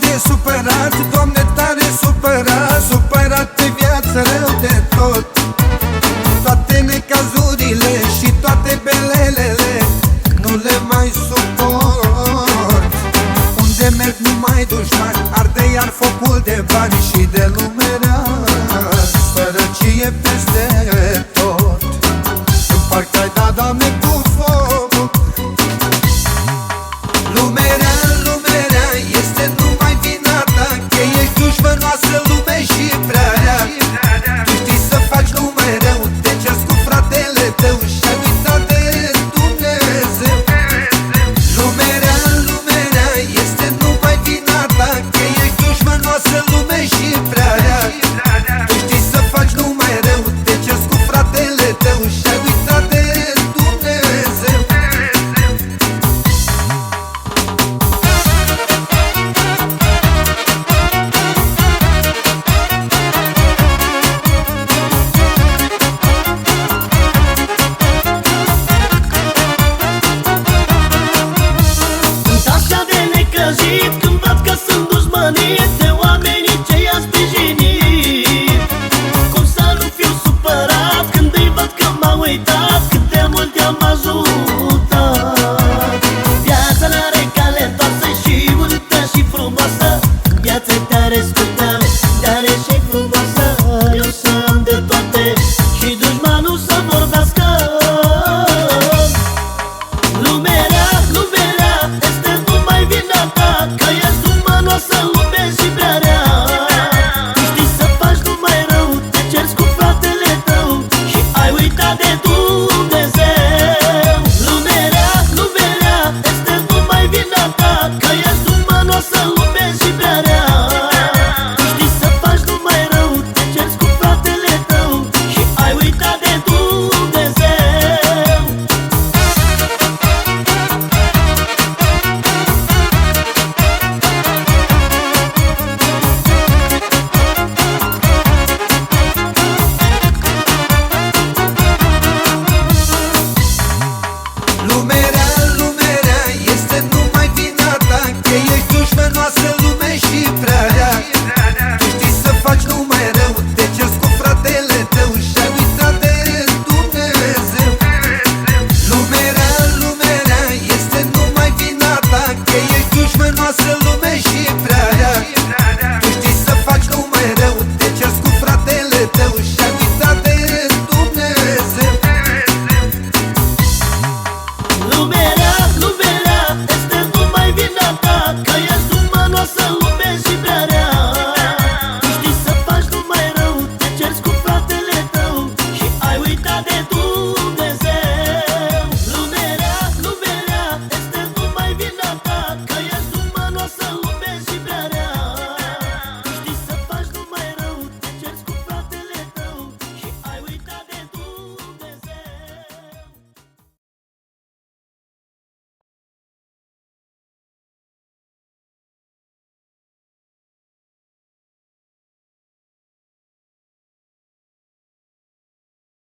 de supărat Doamne tare supărat Supărat pe viață rău de tot. Toate necazurile și toate belelele Nu le mai suport. Unde merg numai dușmani Arde iar focul de bani și de lume rea. dușmănoasă lume și prea